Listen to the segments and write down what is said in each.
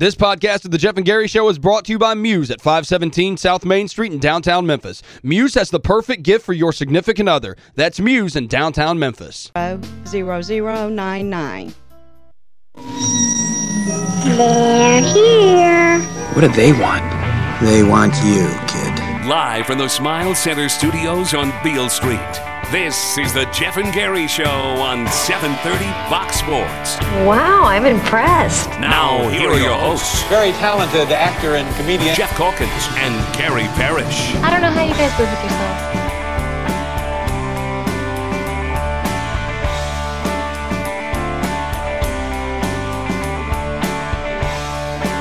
This podcast of the Geoff and Gary Show is brought to you by Muse at 517 South Main Street in downtown Memphis. Muse has the perfect gift for your significant other. That's Muse in downtown Memphis. 0099. They're here. What do they want? They want you, kid. Live from the Smile Center studios on Beale Street. This is the Geoff and Gary Show on 730 Fox Sports. Wow, I'm impressed. Now, here are your hosts, Very talented actor and comedian. Geoff Calkins and Gary Parrish. I don't know how you guys live with yourself.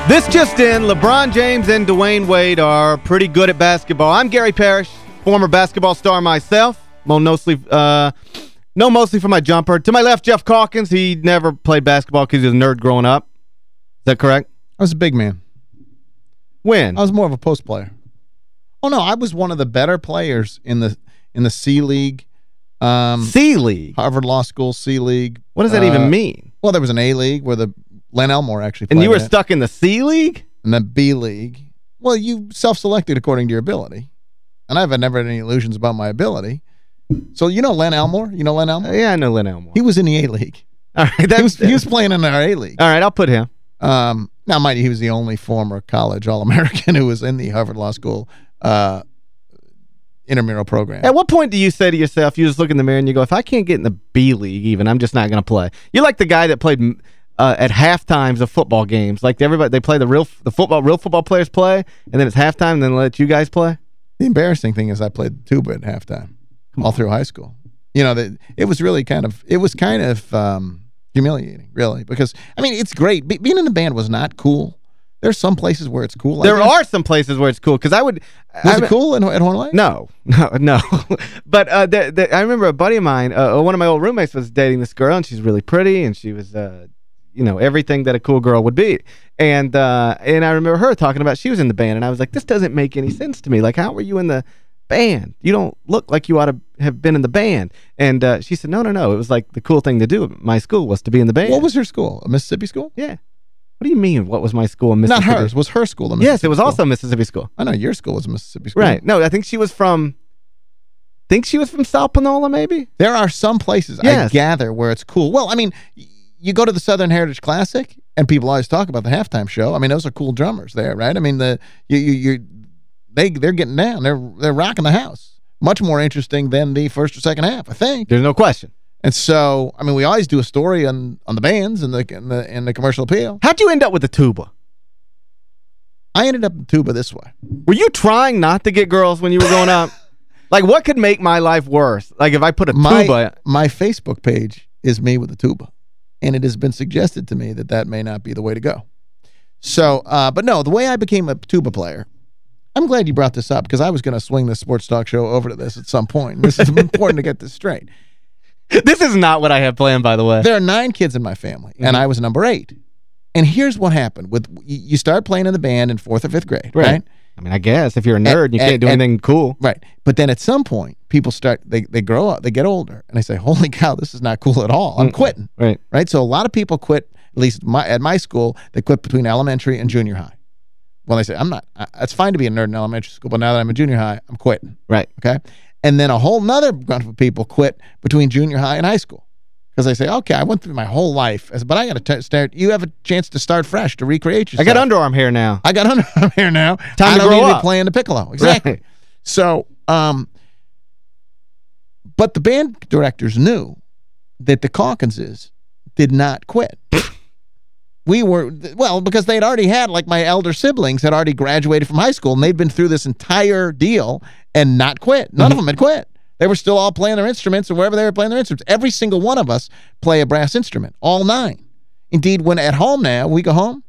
This just in, LeBron James and Dwyane Wade are pretty good at basketball. I'm Gary Parrish, former basketball star myself. Mo mostly, uh, no, mostly for my jumper. To my left, Geoff Calkins. He never played basketball because he was a nerd growing up. Is that correct? I was a big man. When? I was more of a post player. Oh, no, I was one of the better players in the in the C League. Um, C League? Harvard Law School C League. What does that uh, even mean? Well, there was an A League where the Len Elmore actually played. And you were it. stuck in the C League? And the B League. Well, you self-selected according to your ability. And I've never had any illusions about my ability. So you know Len Elmore? You know Len Elmore? Uh, yeah, I know Len Elmore. He was in the A League. All right, He was, he was playing in our A League. all right, I'll put him. Um, now, mind you, he was the only former college All-American who was in the Harvard Law School uh, intramural program. At what point do you say to yourself, you just look in the mirror and you go, if I can't get in the B League even, I'm just not going to play. You're like the guy that played uh, at half times of football games. Like everybody, they play the real the football, real football players play, and then it's halftime, and then let you guys play? The embarrassing thing is I played the tuba at halftime all through high school. You know, that it was really kind of, it was kind of um, humiliating, really, because, I mean, it's great. Be being in the band was not cool. There's some places where it's cool. There are some places where it's cool, because I would... Was I, it cool in, at Horn Lake? No, no, no. but uh, the, the, I remember a buddy of mine, uh, one of my old roommates was dating this girl, and she's really pretty, and she was, uh, you know, everything that a cool girl would be. And uh, and I remember her talking about she was in the band, and I was like, this doesn't make any sense to me. Like, how were you in the band? You don't look like you ought to have been in the band. And uh, she said, no, no, no. It was like the cool thing to do at my school was to be in the band. What was her school? A Mississippi school? Yeah. What do you mean, what was my school in Mississippi? Not hers. Was her school a Mississippi Yes, it was school? also a Mississippi school. I know your school was a Mississippi school. Right. No, I think she was from... think she was from South Panola, maybe? There are some places, Yes. I gather, where it's cool. Well, I mean, you go to the Southern Heritage Classic, and people always talk about the halftime show. I mean, those are cool drummers there, right? I mean, the you you you they they're getting down. They're they're rocking the house. Much more interesting than the first or second half, I think. There's no question. And so, I mean, we always do a story on on the bands and the and the, and the commercial appeal. How'd you end up with the tuba? I ended up in tuba this way. Were you trying not to get girls when you were growing up? Like, what could make my life worse? Like, if I put a My tuba... my Facebook page is me with a tuba, and it has been suggested to me that that may not be the way to go. So, uh, but no, the way I became a tuba player, I'm glad you brought this up because I was going to swing the sports talk show over to this at some point. This is important to get this straight. This is not what I had planned, by the way. There are nine kids in my family, and I was number eight. And here's what happened. with You start playing in the band in fourth or fifth grade, right? I mean, I guess if you're a nerd and you can't do and- anything cool. Right. But then at some point, people start, they, they grow up, they get older, and they say, holy cow, this is not cool at all. I'm Mm. quitting. Right. Right? So a lot of people quit, at least my, at my school, they quit between elementary and junior high. Well, they say, I'm not, I- it's fine to be a nerd in elementary school, but now that I'm in junior high, I'm quitting. Right. Okay? And then a whole nother group of people quit between junior high and high school. Because they say, okay, I went through my whole life, but I got to start, you have a chance to start fresh, to recreate yourself. I got underarm hair now. I got underarm hair now. Time I to grow up. playing the piccolo. Exactly. Right. So, um, but the band directors knew that the Calkinses did not quit. We were, well, because they'd already had, like my elder siblings had already graduated from high school, and they'd been through this entire deal and not quit. None of mm-hmm. them had quit. They were still all playing their instruments and wherever they were playing their instruments. Every single one of us play a brass instrument, all nine. Indeed, when at home now, we go home,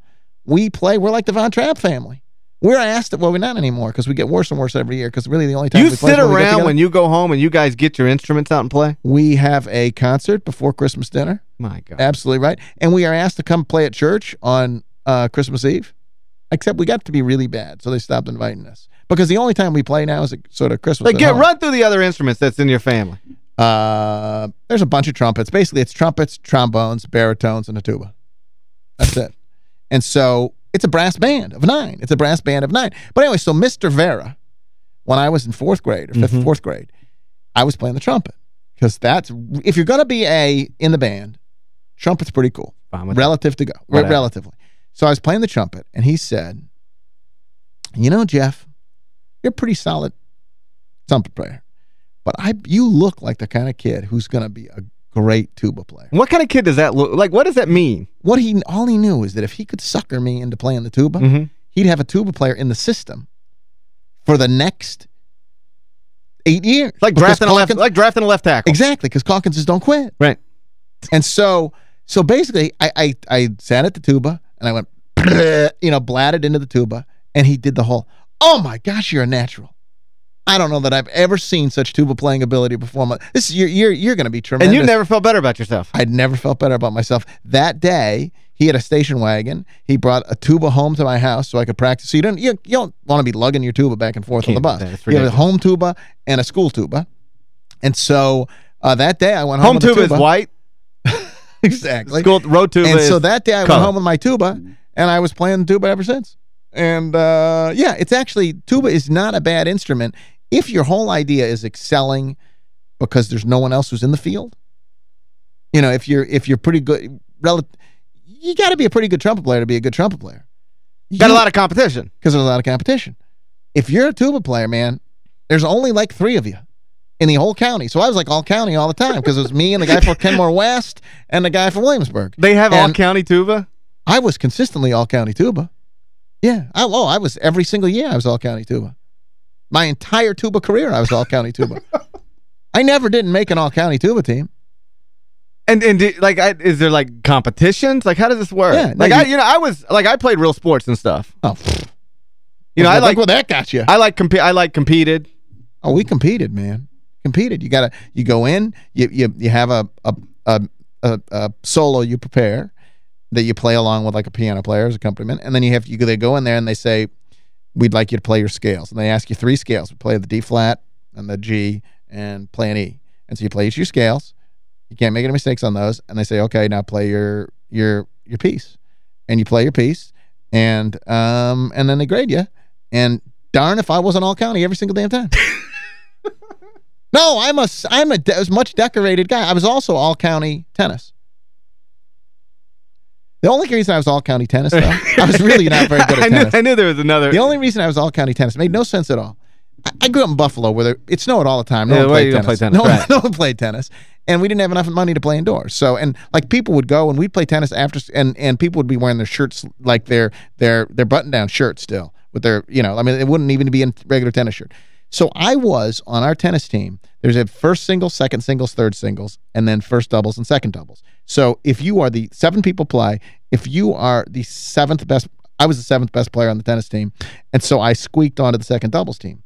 we play, we're like the Von Trapp family. We're asked, it. well, we're not anymore because we get worse and worse every year because really the only time You we play sit when around together. when you go home and you guys get your instruments out and play? We have a concert before Christmas dinner. My God. Absolutely right. And we are asked to come play at church on uh, Christmas Eve. Except we got to be really bad, so they stopped inviting us. Because the only time we play now is sort of Christmas Like, get home. run through the other instruments that's in your family. Uh, there's a bunch of trumpets. Basically, it's trumpets, trombones, baritones, and a tuba. That's it. And so It's a brass band of nine. It's a brass band of nine. But anyway, so Mr. Vera, when I was in fourth grade or 5th Mhm. fourth grade, I was playing the trumpet. Because that's, if you're going to be a, in the band, trumpet's pretty cool. With that. Relative to go. Whatever. Relatively. So I was playing the trumpet, and he said, you know, Geoff, you're a pretty solid trumpet player. But I, you look like the kind of kid who's going to be a great tuba player. What kind of kid does that look like? What does that mean? What he all he knew is that if he could sucker me into playing the tuba, Mhm. he'd have a tuba player in the system for the next eight years. Like drafting a left, Calkins- like drafting a left tackle. exactly because Calkins just don't quit. Right. And so so basically I I, I sat at the tuba and I went you know blatted into the tuba and he did the whole oh my gosh you're a natural. I don't know that I've ever seen such tuba playing ability before. This is you're you're, you're going to be tremendous. And you never felt better about yourself. I'd never felt better about myself. That day, he had a station wagon. He brought a tuba home to my house so I could practice. So you don't you, you don't want to be lugging your tuba back and forth on the bus. You have a home tuba and a school tuba. And so uh, that day I went home, Home with the tuba is white. exactly. School road tuba and is so that day I color. went home with my tuba and I was playing the tuba ever since. And uh, yeah, it's actually tuba is not a bad instrument if your whole idea is excelling because there's no one else who's in the field. You know, if you're if you're pretty good you got to be a pretty good trumpet player to be a good trumpet player. You, got a lot of competition. because there's a lot of competition. If you're a tuba player, man, there's only like three of you in the whole county. So I was like all county all the time because it was me and the guy from Kenmore West and the guy from Williamsville. They have all county tuba. I was consistently all county tuba. Yeah. I, oh, I was every single year I was all county tuba. My entire tuba career I was all county tuba. I never didn't make an all county tuba team. And and do- like, I, is there like competitions? Like, how does this work? Yeah, like, I, you- you know, I was like, I played real sports and stuff. Oh. You know, I like, what that got you. I like compete. I like competed. Oh, we competed, man. Competed. You gotta you go in, you you you have a a a, a, a solo you prepare that you play along with like a piano player as accompaniment, and then you have you they go in there and they say, We'd like you to play your scales. And they ask you three scales. We Play the D flat and the G and play an E. And so you play each of your scales. You can't make any mistakes on those. And they say, okay, now play your your your piece. And you play your piece, and um and then they grade you. And darn if I wasn't all county every single damn time. no, I'm a I'm a de as much decorated guy. I was also all county tennis. The only reason I was all county tennis, though, I was really not very good at I knew, tennis. I knew there was another. The only reason I was all county tennis made no sense at all. I, I grew up in Buffalo where there, it snowed all the time. No Yeah, one played tennis. play tennis, No, one- right. no one played tennis. And we didn't have enough money to play indoors. So, and like people would go and we'd play tennis after, and and people would be wearing their shirts, like their their their button-down shirt still with their, you know, I mean, it wouldn't even be in regular tennis shirt. So I was on our tennis team. There's a first singles, second singles, third singles, and then first doubles and second doubles. So if you are the seven people play, if you are the seventh best, I was the seventh best player on the tennis team, and so I squeaked onto the second doubles team.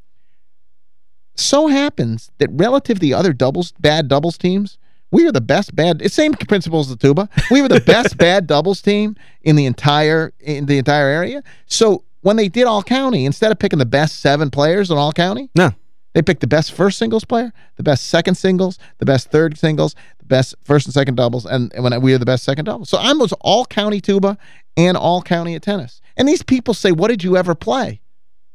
So happens that relative to the other doubles, bad doubles teams, we were the best bad, it's same principles as the tuba. We were the best bad doubles team in the entire in the entire area. So when they did all county, instead of picking the best seven players in all county, No. They picked the best first singles player, the best second singles, the best third singles, the best first and second doubles, and, when we are the best second doubles. So I'm was all county tuba and all county at tennis. And these people say, what did you ever play?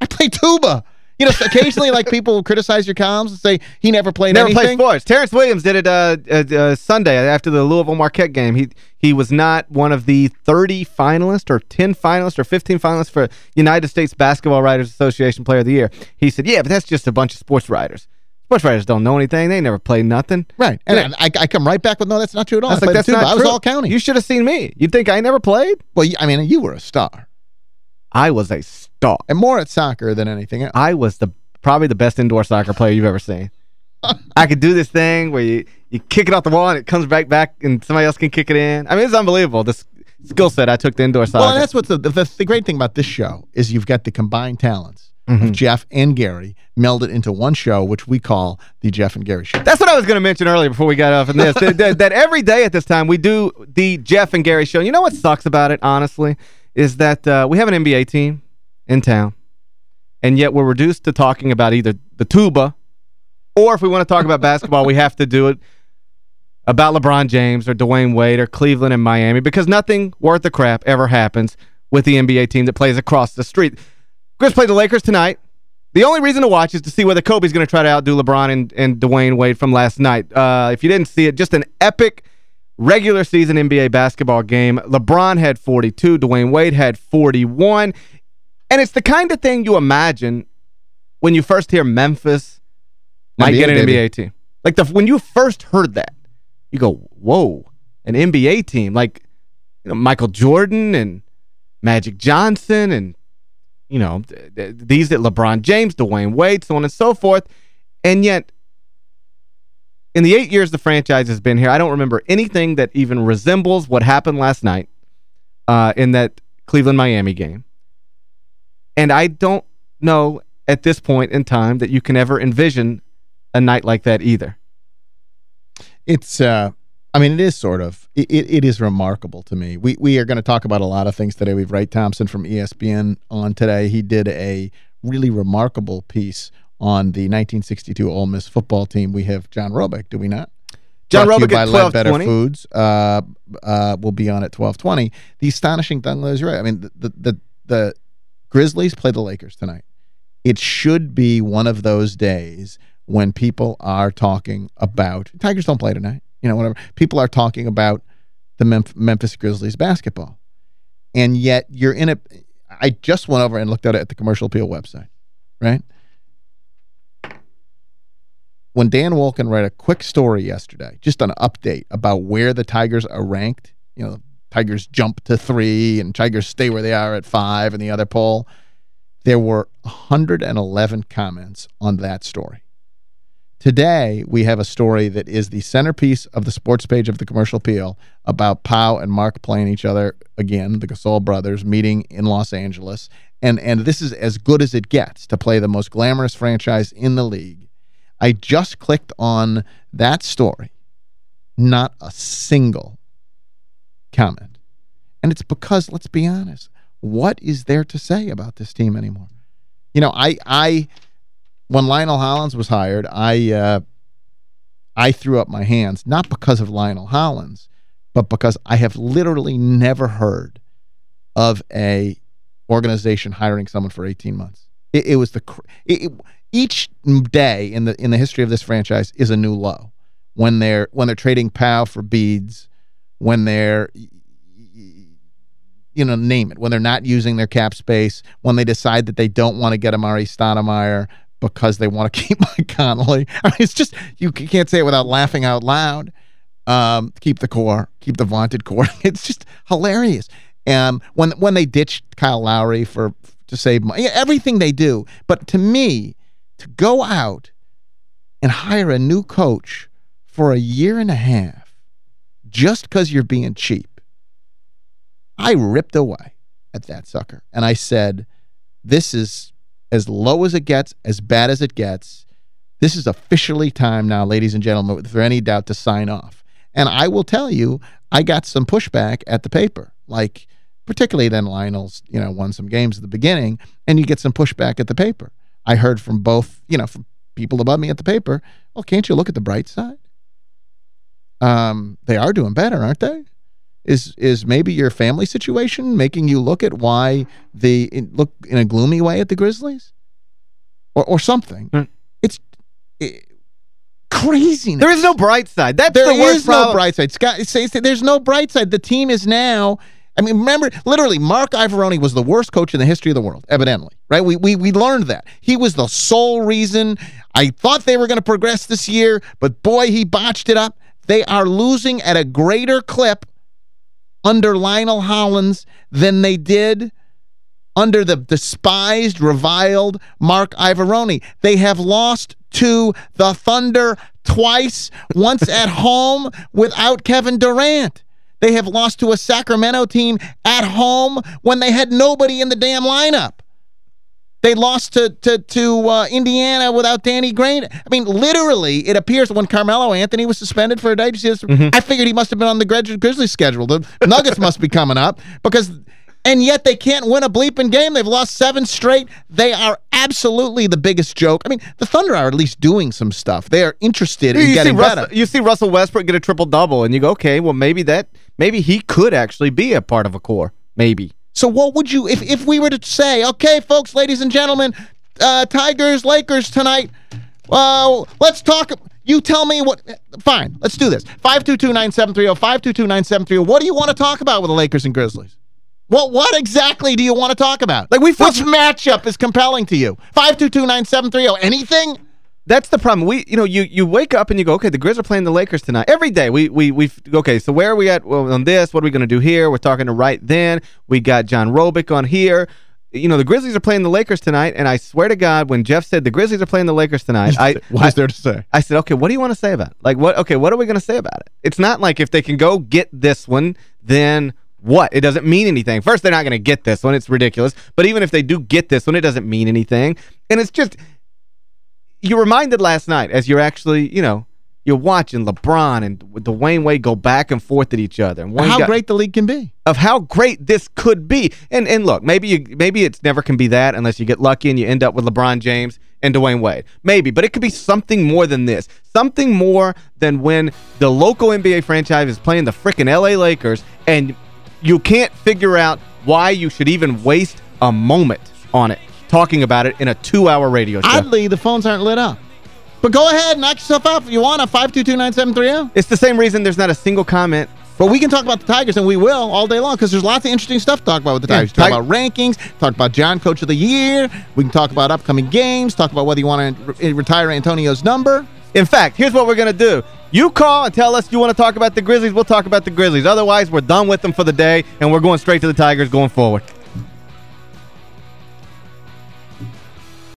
I played tuba. You know, occasionally, like, people criticize your comms and say he never played Never anything. played sports. Terrence Williams did it uh, uh, uh, Sunday after the Louisville Marquette game. He he was not one of the 30 finalists or 10 finalists or 15 finalists for United States Basketball Writers Association Player of the Year. He said, yeah, but that's just a bunch of sports writers. Sports writers don't know anything. They never played nothing. Right. And I, I come right back with, no, that's not true at all. I I, was like, that's not I was all county. You should have seen me. You'd think I never played? well, I mean, you were a star. I was a star. And more at soccer than anything else. I was the probably the best indoor soccer player you've ever seen. I could do this thing where you, you kick it off the wall and it comes right back and somebody else can kick it in. I mean, it's unbelievable. This skill set I took the indoor soccer. Well, that's what's the, the the great thing about this show is you've got the combined talents Mm-hmm. of Geoff and Gary melded into one show, which we call the Geoff and Gary Show. That's what I was going to mention earlier before we got off on this. that, that, that every day at this time we do the Geoff and Gary show. You know what sucks about it, honestly, is that uh, we have an NBA team in town, and yet we're reduced to talking about either the tuba, or if we want to talk about basketball, we have to do it about LeBron James or Dwyane Wade or Cleveland and Miami because nothing worth the crap ever happens with the NBA team that plays across the street. Grizz played the Lakers tonight. The only reason to watch is to see whether Kobe's going to try to outdo LeBron and, and Dwyane Wade from last night. Uh, if you didn't see it, just an epic regular season NBA basketball game. LeBron had 42. Dwyane Wade had 41. And it's the kind of thing you imagine when you first hear Memphis might NBA, get an baby. NBA team. Like the when you first heard that, you go, whoa, an NBA team. Like you know, Michael Jordan and Magic Johnson and, you know, th th these that LeBron James, Dwyane Wade, so on and so forth. And yet, in the eight years the franchise has been here, I don't remember anything that even resembles what happened last night uh, in that Cleveland-Miami game. And I don't know at this point in time that you can ever envision a night like that either. It's, uh, I mean, it is sort of. It, it, is remarkable to me. We we are going to talk about a lot of things today. We've Wright Thompson from ESPN on today. He did a really remarkable piece on the 1962 Ole Miss football team. We have John Robic, do we not? John Robic at Ledbetter 12:20. Foods uh, uh, will be on at 1220. The astonishing thing is right. I mean, the, the, the Grizzlies play the Lakers tonight. It should be one of those days when people are talking about Tigers don't play tonight, you know, whatever. People are talking about the Memph Memphis Grizzlies basketball. And yet you're in a I just went over and looked at it at the Commercial Appeal website, right? When Dan Wolken read a quick story yesterday, just an update about where the Tigers are ranked, you know, Tigers jump to three and Tigers stay where they are at five in the other poll, there were 111 comments on that story. Today, we have a story that is the centerpiece of the sports page of the Commercial Appeal about Pau and Marc playing each other again, the Gasol brothers meeting in Los Angeles. And, and this is as good as it gets to play the most glamorous franchise in the league. I just clicked on that story. Not a single comment. And it's because, let's be honest, what is there to say about this team anymore? You know, I I when Lionel Hollins was hired, I uh, I threw up my hands, not because of Lionel Hollins, but because I have literally never heard of a organization hiring someone for 18 months. It, it was the it, it- each day in the in the history of this franchise is a new low. When they're when they're trading Pau for beads, when they're you know, name it, when they're not using their cap space, when they decide that they don't want to get Amar'e Stoudemire because they want to keep Mike Conley. I mean, it's just, you can't say it without laughing out loud. Um, keep the core, keep the vaunted core. It's just hilarious. Um, when when they ditched Kyle Lowry for to save money, everything they do. But to me, to go out and hire a new coach for a year and a half just because you're being cheap, I ripped away at that sucker. And I said, this is as low as it gets, as bad as it gets. This is officially time now, ladies and gentlemen, without any doubt, to sign off. And I will tell you, I got some pushback at the paper. Like, particularly then Lionel's, you know, won some games at the beginning, and you get some pushback at the paper. I heard from both, you know, from people above me at the paper, well, can't you look at the bright side? Um, they are doing better, aren't they? Is is maybe your family situation making you look at why the look in a gloomy way at the Grizzlies, or or something? Mm. It's it, craziness. There is no bright side. That's There the worst is no bright side. Scott says that there's no bright side. The team is now. I mean, remember, literally, Marc Iavaroni was the worst coach in the history of the world, evidently, right? We we we learned that. He was the sole reason. I thought they were going to progress this year, but boy, he botched it up. They are losing at a greater clip under Lionel Hollins than they did under the despised, reviled Marc Iavaroni. They have lost to the Thunder twice, once at home without Kevin Durant. They have lost to a Sacramento team at home when they had nobody in the damn lineup. They lost to to to uh, Indiana without Danny Granger. I mean, literally, it appears when Carmelo Anthony was suspended for a day, see this? I figured he must have been on the Grizzlies schedule. The Nuggets must be coming up because, and yet they can't win a bleeping game. They've lost seven straight. They are absolutely the biggest joke. I mean, the Thunder are at least doing some stuff. They are interested in You see, getting Russell, better. you see Russell Westbrook get a triple-double, and you go, okay, well, maybe that, maybe he could actually be a part of a core. Maybe. So what would you, if, if we were to say, okay, folks, ladies and gentlemen, uh, Tigers, Lakers tonight, uh, let's talk, you tell me what, fine, let's do this. 522-9730, 522-9730, what do you want to talk about with the Lakers and Grizzlies? What what exactly do you want to talk about? Like we Which matchup is compelling to you? 522-9730, anything? That's the problem. We, you know, you you wake up and you go, okay, the Grizz are playing the Lakers tonight. Every day, we we we okay. So where are we at well, on this? What are we going to do here? We're talking to right then. We got John Robic on here. You know, the Grizzlies are playing the Lakers tonight, and I swear to God, when Geoff said the Grizzlies are playing the Lakers tonight, I what is there to say? I said, okay, what do you want to say about it? Like, what? Okay, what are we going to say about it? It's not like if they can go get this one, then what? It doesn't mean anything. First, they're not going to get this one. It's ridiculous. But even if they do get this one, it doesn't mean anything. And it's just, you're reminded last night as you're actually, you know, you're watching LeBron and Dwyane Wade go back and forth at each other. And How guy- great the league can be. of how great this could be. And and look, maybe you maybe it's never can be that unless you get lucky and you end up with LeBron James and Dwyane Wade. Maybe, but it could be something more than this. Something more than when the local NBA franchise is playing the freaking LA Lakers and you can't figure out why you should even waste a moment on it talking about it in a two-hour radio show. Oddly, the phones aren't lit up. But go ahead, knock yourself out if you want to 522-9730. It's the same reason there's not a single comment But we can talk about the Tigers, and we will all day long, because there's lots of interesting stuff to talk about with the Yeah, Tigers. Talk about rankings, talk about John Coach of the Year. We can talk about upcoming games, talk about whether you want to re eh, retire Antonio's number. In fact, here's what we're going to do. You call and tell us you want to talk about the Grizzlies. We'll talk about the Grizzlies. Otherwise, we're done with them for the day, and we're going straight to the Tigers going forward.